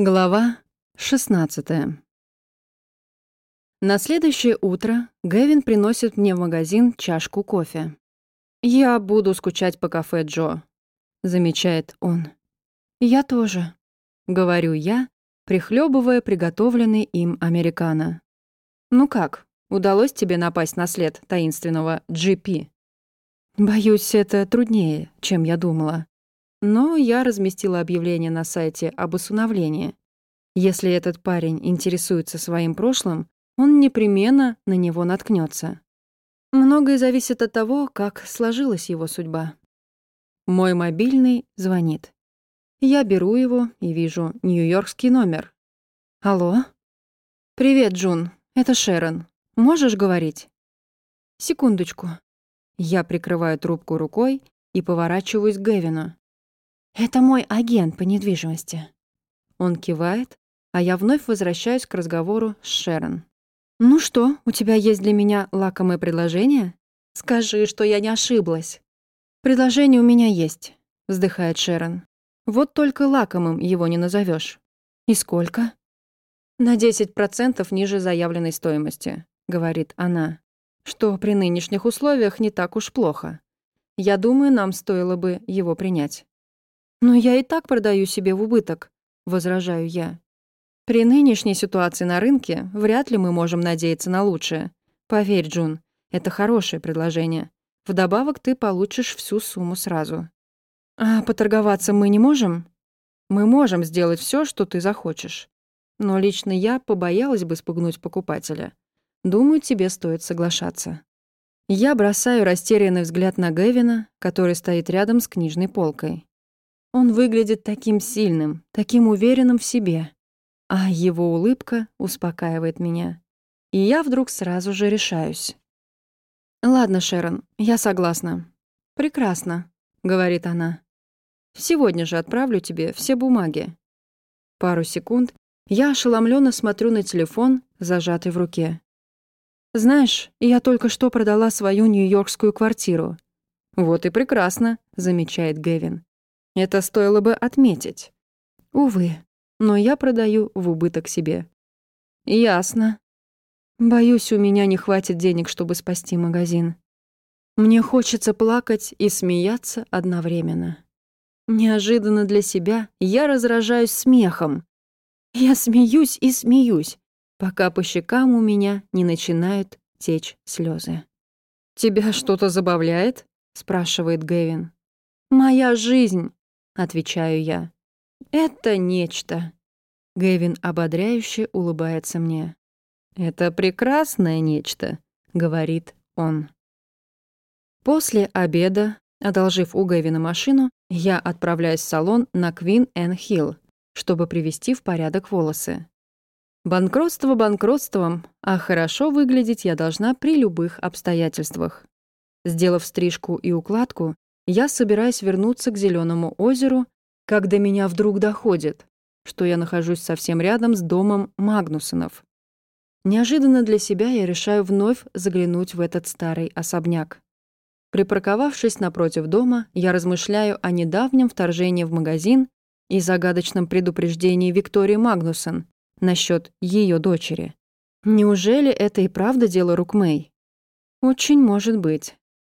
Глава 16 На следующее утро Гэвин приносит мне в магазин чашку кофе. «Я буду скучать по кафе Джо», — замечает он. «Я тоже», — говорю я, прихлебывая приготовленный им американо. «Ну как, удалось тебе напасть на след таинственного GP?» «Боюсь, это труднее, чем я думала», но я разместила объявление на сайте об усыновлении. Если этот парень интересуется своим прошлым, он непременно на него наткнется. Многое зависит от того, как сложилась его судьба. Мой мобильный звонит. Я беру его и вижу нью-йоркский номер. «Алло?» «Привет, Джун. Это Шерон. Можешь говорить?» «Секундочку». Я прикрываю трубку рукой и поворачиваюсь к Гевину. «Это мой агент по недвижимости». Он кивает, а я вновь возвращаюсь к разговору с Шерон. «Ну что, у тебя есть для меня лакомое предложение? Скажи, что я не ошиблась». «Предложение у меня есть», — вздыхает Шерон. «Вот только лакомым его не назовешь. «И сколько?» «На 10% ниже заявленной стоимости», — говорит она. «Что при нынешних условиях не так уж плохо. Я думаю, нам стоило бы его принять». «Но я и так продаю себе в убыток», — возражаю я. «При нынешней ситуации на рынке вряд ли мы можем надеяться на лучшее. Поверь, Джун, это хорошее предложение. Вдобавок ты получишь всю сумму сразу». «А поторговаться мы не можем?» «Мы можем сделать все, что ты захочешь. Но лично я побоялась бы спугнуть покупателя. Думаю, тебе стоит соглашаться». Я бросаю растерянный взгляд на Гевина, который стоит рядом с книжной полкой. Он выглядит таким сильным, таким уверенным в себе. А его улыбка успокаивает меня. И я вдруг сразу же решаюсь. «Ладно, Шерон, я согласна». «Прекрасно», — говорит она. «Сегодня же отправлю тебе все бумаги». Пару секунд я ошеломленно смотрю на телефон, зажатый в руке. «Знаешь, я только что продала свою нью-йоркскую квартиру». «Вот и прекрасно», — замечает Гэвин. Это стоило бы отметить. Увы, но я продаю в убыток себе. Ясно. Боюсь, у меня не хватит денег, чтобы спасти магазин. Мне хочется плакать и смеяться одновременно. Неожиданно для себя я разражаюсь смехом. Я смеюсь и смеюсь, пока по щекам у меня не начинают течь слезы. «Тебя что-то забавляет?» — спрашивает Гэвин. «Моя жизнь отвечаю я. Это нечто. Гэвин ободряюще улыбается мне. Это прекрасное нечто, говорит он. После обеда, одолжив у Гэвина машину, я отправляюсь в салон на Квин Эн Хилл, чтобы привести в порядок волосы. Банкротство банкротством, а хорошо выглядеть я должна при любых обстоятельствах. Сделав стрижку и укладку, я собираюсь вернуться к Зеленому озеру, как до меня вдруг доходит, что я нахожусь совсем рядом с домом Магнусонов. Неожиданно для себя я решаю вновь заглянуть в этот старый особняк. Припарковавшись напротив дома, я размышляю о недавнем вторжении в магазин и загадочном предупреждении Виктории Магнусон насчет ее дочери. Неужели это и правда дело рук Мэй? Очень может быть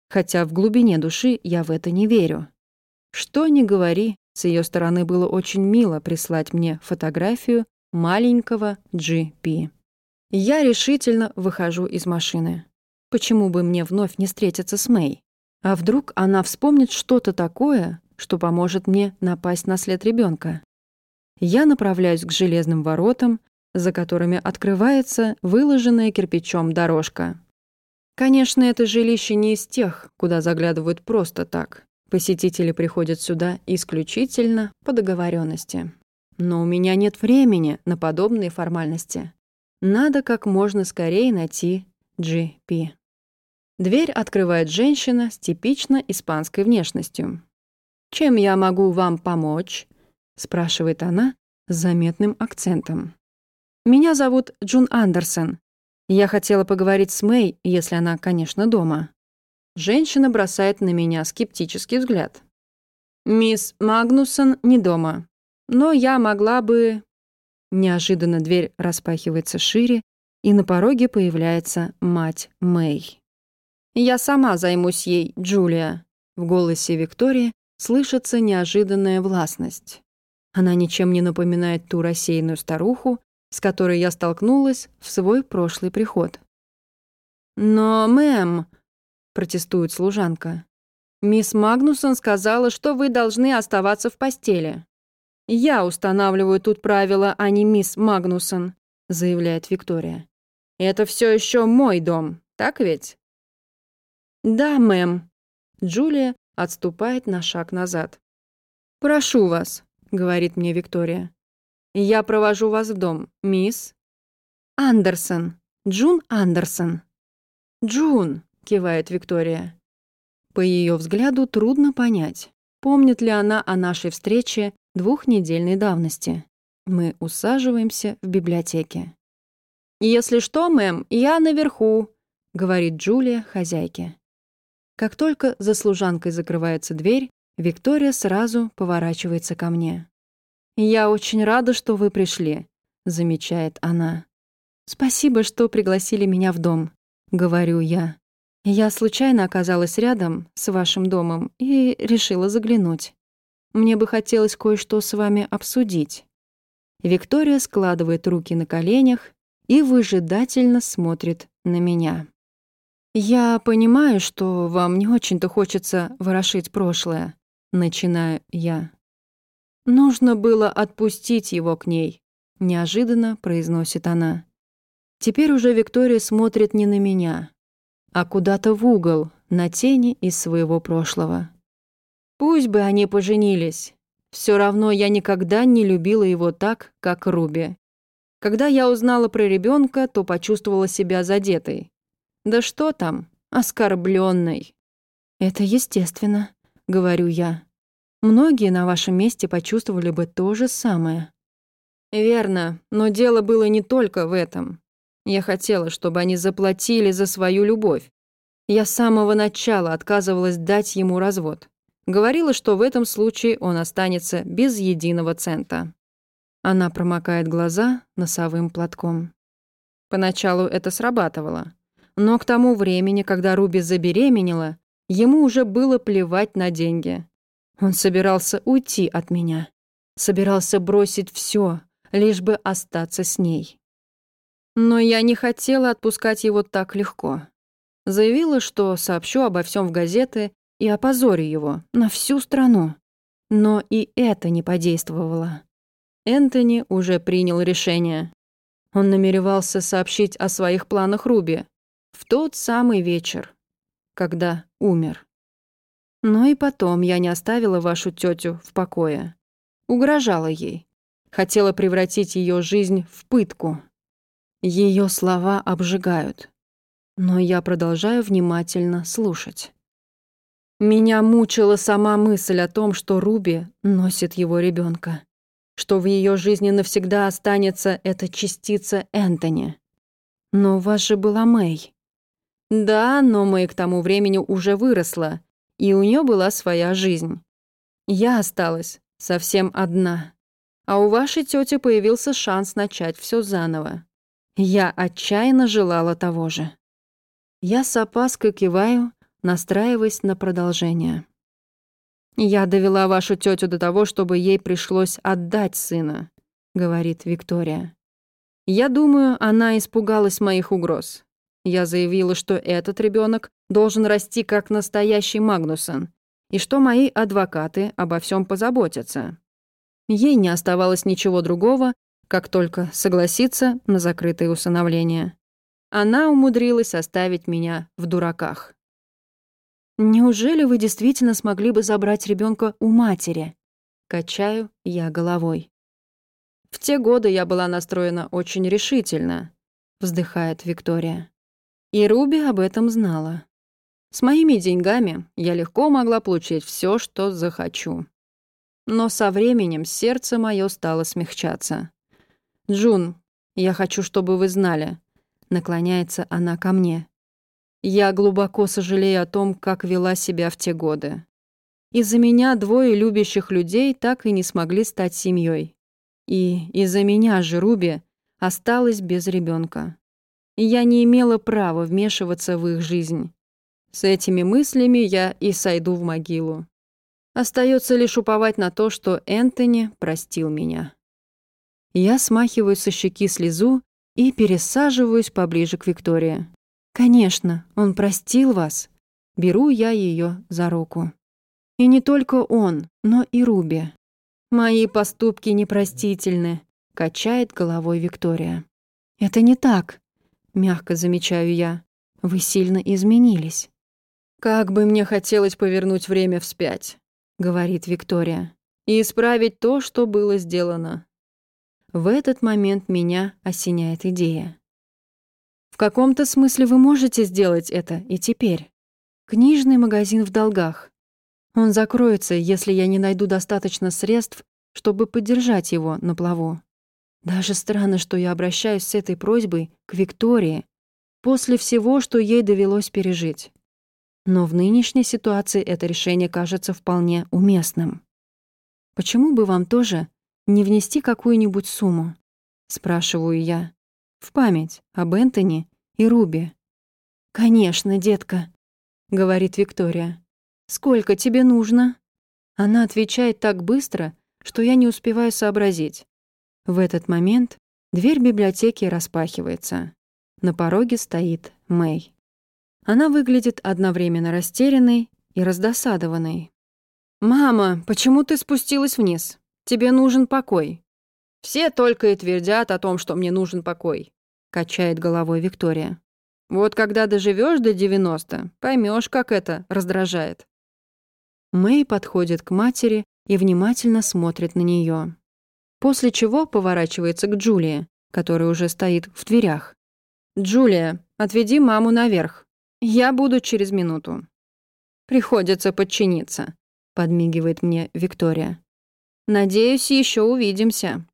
хотя в глубине души я в это не верю. Что ни говори, с ее стороны было очень мило прислать мне фотографию маленького GP. Я решительно выхожу из машины. Почему бы мне вновь не встретиться с Мэй? А вдруг она вспомнит что-то такое, что поможет мне напасть на след ребенка? Я направляюсь к железным воротам, за которыми открывается выложенная кирпичом дорожка. Конечно, это жилище не из тех, куда заглядывают просто так. Посетители приходят сюда исключительно по договоренности. Но у меня нет времени на подобные формальности. Надо как можно скорее найти GP. Дверь открывает женщина с типично испанской внешностью. «Чем я могу вам помочь?» — спрашивает она с заметным акцентом. «Меня зовут Джун Андерсон. Я хотела поговорить с Мэй, если она, конечно, дома. Женщина бросает на меня скептический взгляд. «Мисс Магнусон не дома. Но я могла бы...» Неожиданно дверь распахивается шире, и на пороге появляется мать Мэй. «Я сама займусь ей, Джулия». В голосе Виктории слышится неожиданная властность. Она ничем не напоминает ту рассеянную старуху, с которой я столкнулась в свой прошлый приход. «Но, мэм», — протестует служанка, «мисс Магнусон сказала, что вы должны оставаться в постели». «Я устанавливаю тут правила, а не мисс Магнусон», — заявляет Виктория. «Это все еще мой дом, так ведь?» «Да, мэм». Джулия отступает на шаг назад. «Прошу вас», — говорит мне Виктория. «Я провожу вас в дом, мисс...» «Андерсон. Джун Андерсон». «Джун», — кивает Виктория. По ее взгляду трудно понять, помнит ли она о нашей встрече двухнедельной давности. Мы усаживаемся в библиотеке. «Если что, мэм, я наверху», — говорит Джулия хозяйке. Как только за служанкой закрывается дверь, Виктория сразу поворачивается ко мне. «Я очень рада, что вы пришли», — замечает она. «Спасибо, что пригласили меня в дом», — говорю я. «Я случайно оказалась рядом с вашим домом и решила заглянуть». Мне бы хотелось кое-что с вами обсудить». Виктория складывает руки на коленях и выжидательно смотрит на меня. «Я понимаю, что вам не очень-то хочется ворошить прошлое», — начинаю я. «Нужно было отпустить его к ней», — неожиданно произносит она. Теперь уже Виктория смотрит не на меня, а куда-то в угол, на тени из своего прошлого. Пусть бы они поженились. Все равно я никогда не любила его так, как Руби. Когда я узнала про ребенка, то почувствовала себя задетой. Да что там, оскорбленной. Это естественно, говорю я. Многие на вашем месте почувствовали бы то же самое. Верно, но дело было не только в этом. Я хотела, чтобы они заплатили за свою любовь. Я с самого начала отказывалась дать ему развод. Говорила, что в этом случае он останется без единого цента. Она промокает глаза носовым платком. Поначалу это срабатывало. Но к тому времени, когда Руби забеременела, ему уже было плевать на деньги. Он собирался уйти от меня. Собирался бросить все, лишь бы остаться с ней. Но я не хотела отпускать его так легко. Заявила, что сообщу обо всем в газеты и опозорю его на всю страну. Но и это не подействовало. Энтони уже принял решение. Он намеревался сообщить о своих планах Руби в тот самый вечер, когда умер. Но и потом я не оставила вашу тетю в покое. Угрожала ей. Хотела превратить ее жизнь в пытку. Ее слова обжигают. Но я продолжаю внимательно слушать. Меня мучила сама мысль о том, что Руби носит его ребенка, что в ее жизни навсегда останется эта частица Энтони. Но у вас же была Мэй. Да, но Мэй к тому времени уже выросла, и у нее была своя жизнь. Я осталась совсем одна. А у вашей тети появился шанс начать все заново. Я отчаянно желала того же. Я с опаской киваю, настраиваясь на продолжение. «Я довела вашу тетю до того, чтобы ей пришлось отдать сына», — говорит Виктория. «Я думаю, она испугалась моих угроз. Я заявила, что этот ребенок должен расти как настоящий Магнусон, и что мои адвокаты обо всем позаботятся. Ей не оставалось ничего другого, как только согласиться на закрытое усыновление. Она умудрилась оставить меня в дураках. Неужели вы действительно смогли бы забрать ребенка у матери? Качаю я головой. В те годы я была настроена очень решительно, вздыхает Виктория. И Руби об этом знала. С моими деньгами я легко могла получить все, что захочу. Но со временем сердце мое стало смягчаться. «Джун, я хочу, чтобы вы знали». Наклоняется она ко мне. Я глубоко сожалею о том, как вела себя в те годы. Из-за меня двое любящих людей так и не смогли стать семьей. И из-за меня же Руби осталась без ребенка. Я не имела права вмешиваться в их жизнь. С этими мыслями я и сойду в могилу. Остается лишь уповать на то, что Энтони простил меня. Я смахиваю со щеки слезу и пересаживаюсь поближе к Виктории. «Конечно, он простил вас». Беру я ее за руку. И не только он, но и Руби. «Мои поступки непростительны», — качает головой Виктория. «Это не так», — мягко замечаю я. «Вы сильно изменились». «Как бы мне хотелось повернуть время вспять», — говорит Виктория, «и исправить то, что было сделано». В этот момент меня осеняет идея. В каком-то смысле вы можете сделать это и теперь. Книжный магазин в долгах. Он закроется, если я не найду достаточно средств, чтобы поддержать его на плаву. Даже странно, что я обращаюсь с этой просьбой к Виктории после всего, что ей довелось пережить. Но в нынешней ситуации это решение кажется вполне уместным. Почему бы вам тоже не внести какую-нибудь сумму? Спрашиваю я. В память об Энтони и Руби. «Конечно, детка», — говорит Виктория. «Сколько тебе нужно?» Она отвечает так быстро, что я не успеваю сообразить. В этот момент дверь библиотеки распахивается. На пороге стоит Мэй. Она выглядит одновременно растерянной и раздосадованной. «Мама, почему ты спустилась вниз? Тебе нужен покой». «Все только и твердят о том, что мне нужен покой», — качает головой Виктория. «Вот когда доживешь до 90, поймешь, как это раздражает». Мэй подходит к матери и внимательно смотрит на нее. После чего поворачивается к Джулии, которая уже стоит в дверях. «Джулия, отведи маму наверх. Я буду через минуту». «Приходится подчиниться», — подмигивает мне Виктория. «Надеюсь, еще увидимся».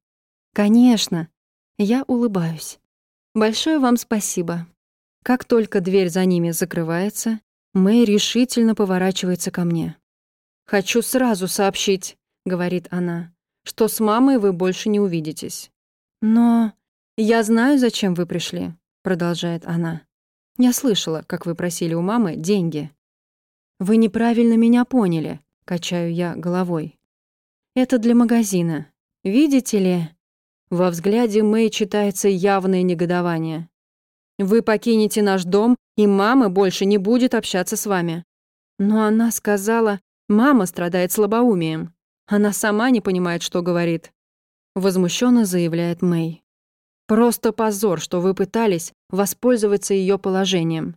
«Конечно». Я улыбаюсь. «Большое вам спасибо». Как только дверь за ними закрывается, Мэй решительно поворачивается ко мне. «Хочу сразу сообщить», — говорит она, «что с мамой вы больше не увидитесь». «Но я знаю, зачем вы пришли», — продолжает она. «Я слышала, как вы просили у мамы деньги». «Вы неправильно меня поняли», — качаю я головой. «Это для магазина. Видите ли?» Во взгляде Мэй читается явное негодование. «Вы покинете наш дом, и мама больше не будет общаться с вами». Но она сказала, Мама страдает слабоумием. Она сама не понимает, что говорит. Возмущенно заявляет Мэй. Просто позор, что вы пытались воспользоваться ее положением.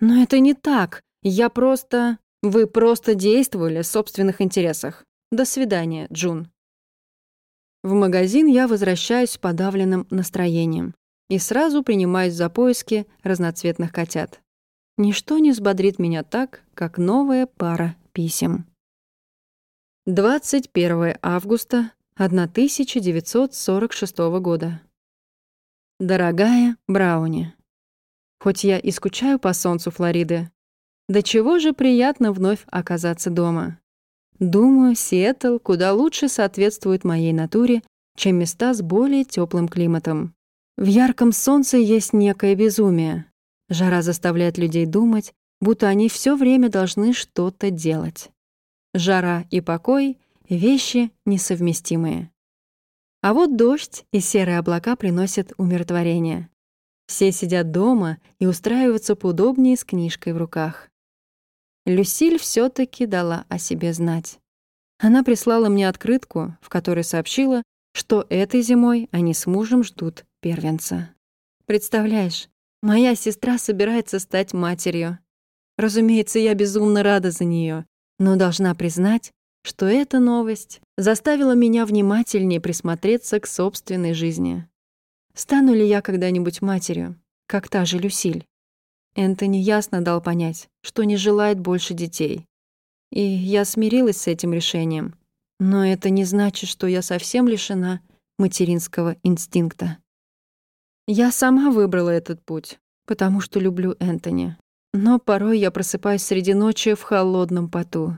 Но это не так. Я просто... Вы просто действовали в собственных интересах. До свидания, Джун. В магазин я возвращаюсь с подавленным настроением и сразу принимаюсь за поиски разноцветных котят. Ничто не взбодрит меня так, как новая пара писем. 21 августа 1946 года. Дорогая Брауни, хоть я и скучаю по солнцу Флориды, до чего же приятно вновь оказаться дома. Думаю, Сиэтл куда лучше соответствует моей натуре, чем места с более теплым климатом. В ярком солнце есть некое безумие. Жара заставляет людей думать, будто они все время должны что-то делать. Жара и покой — вещи несовместимые. А вот дождь и серые облака приносят умиротворение. Все сидят дома и устраиваются поудобнее с книжкой в руках. Люсиль все таки дала о себе знать. Она прислала мне открытку, в которой сообщила, что этой зимой они с мужем ждут первенца. Представляешь, моя сестра собирается стать матерью. Разумеется, я безумно рада за нее, но должна признать, что эта новость заставила меня внимательнее присмотреться к собственной жизни. Стану ли я когда-нибудь матерью, как та же Люсиль? Энтони ясно дал понять, что не желает больше детей. И я смирилась с этим решением. Но это не значит, что я совсем лишена материнского инстинкта. Я сама выбрала этот путь, потому что люблю Энтони. Но порой я просыпаюсь среди ночи в холодном поту.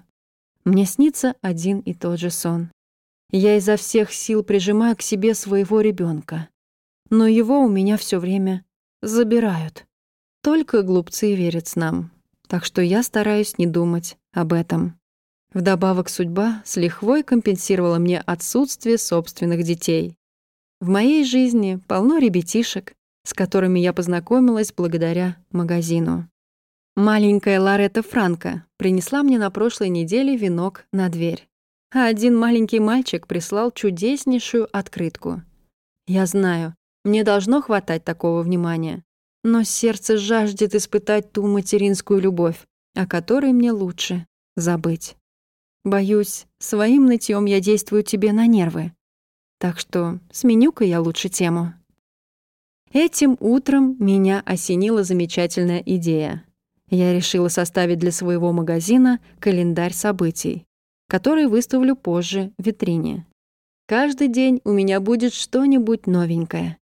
Мне снится один и тот же сон. Я изо всех сил прижимаю к себе своего ребенка, но его у меня все время забирают. Только глупцы верят нам, так что я стараюсь не думать об этом. Вдобавок судьба с лихвой компенсировала мне отсутствие собственных детей. В моей жизни полно ребятишек, с которыми я познакомилась благодаря магазину. Маленькая Лоретта Франко принесла мне на прошлой неделе венок на дверь. А один маленький мальчик прислал чудеснейшую открытку. Я знаю, мне должно хватать такого внимания, но сердце жаждет испытать ту материнскую любовь, о которой мне лучше забыть. Боюсь, своим нытьем я действую тебе на нервы. Так что сменю-ка я лучше тему. Этим утром меня осенила замечательная идея. Я решила составить для своего магазина календарь событий, который выставлю позже в витрине. Каждый день у меня будет что-нибудь новенькое.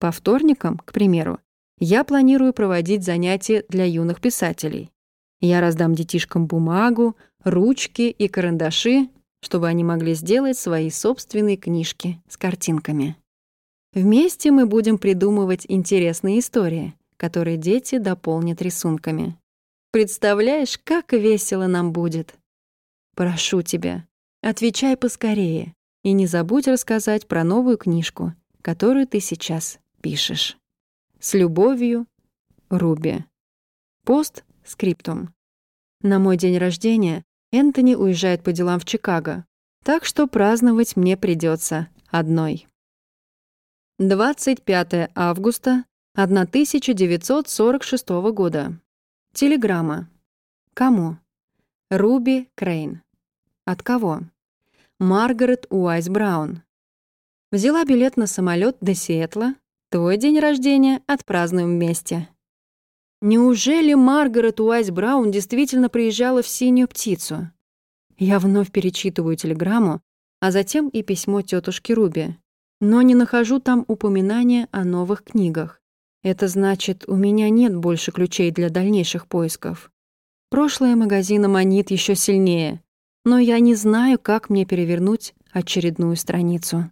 По вторникам, к примеру, я планирую проводить занятия для юных писателей. Я раздам детишкам бумагу, ручки и карандаши, чтобы они могли сделать свои собственные книжки с картинками. Вместе мы будем придумывать интересные истории, которые дети дополнят рисунками. Представляешь, как весело нам будет? Прошу тебя, отвечай поскорее и не забудь рассказать про новую книжку, которую ты сейчас пишешь. С любовью, Руби. Пост скриптум. На мой день рождения Энтони уезжает по делам в Чикаго, так что праздновать мне придется одной. 25 августа 1946 года. Телеграмма. Кому? Руби Крейн. От кого? Маргарет Уайс Браун. Взяла билет на самолет до Сиэтла. Твой день рождения отпразднуем вместе. Неужели Маргарет Уайс Браун действительно приезжала в «Синюю птицу»? Я вновь перечитываю телеграмму, а затем и письмо тетушки Руби. Но не нахожу там упоминания о новых книгах. Это значит, у меня нет больше ключей для дальнейших поисков. Прошлое магазина манит еще сильнее, но я не знаю, как мне перевернуть очередную страницу.